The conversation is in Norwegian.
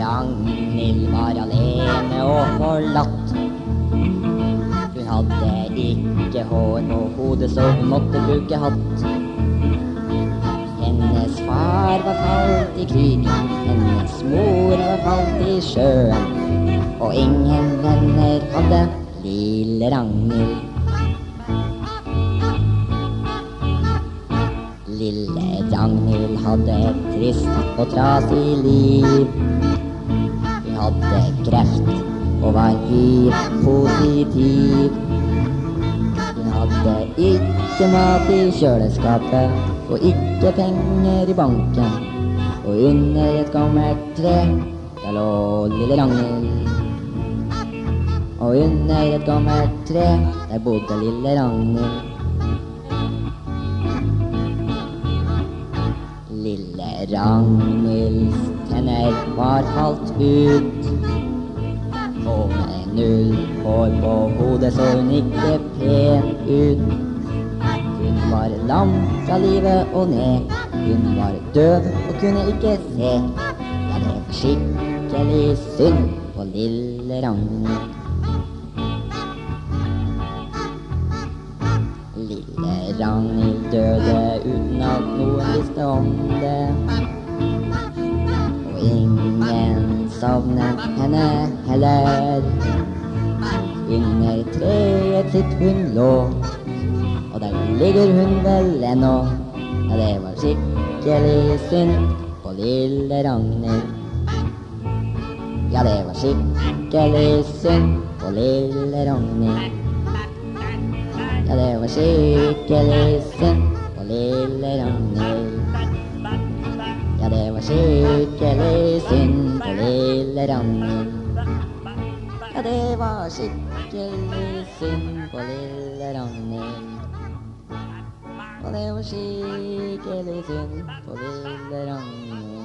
Ragnhild var alene og forlatt. Hun hadde ikke hår på hodet, så hun måtte bruke hatt. Hennes far var falt i krigen, hennes mor var falt i sjøen. Og ingen venner hadde lille Ragnhild. Lille Ragnhild hadde et trist og trasig liv. Hun hadde kreft og var hiv-positiv. Hun hadde ikke mat i kjøleskapet og ikke penger i banken. Og under et gammelt tre, der lå lille Ragnhild. Og under et gammelt tre, der bodde lille Ragnhild. Lille Ragnhilds tenner var falt ut. Og med null hår på hodet så hun ikke pen ut. Hun var lam fra livet og ned. Hun var døv og kunne ikke se. Ja, det var skikkelig synd på lille Ragnhild. Ragnhild døde uten at noen visste om det. Og ingen savnet henne heller. Under treet sitt hun lå, og der ligger hun vel ennå. Ja, det var skikkelig synd på lille Ragnhild. Ja, det var skikkelig synd på lille Ragnhild. Ja, det var skikkelig synd på lille Ragnhild. Ja, det var skikkelig synd på lille Ragnhild. Ja, det var skikkelig synd på lille Ragnhild. Og det var skikkelig synd på lille Ragnhild.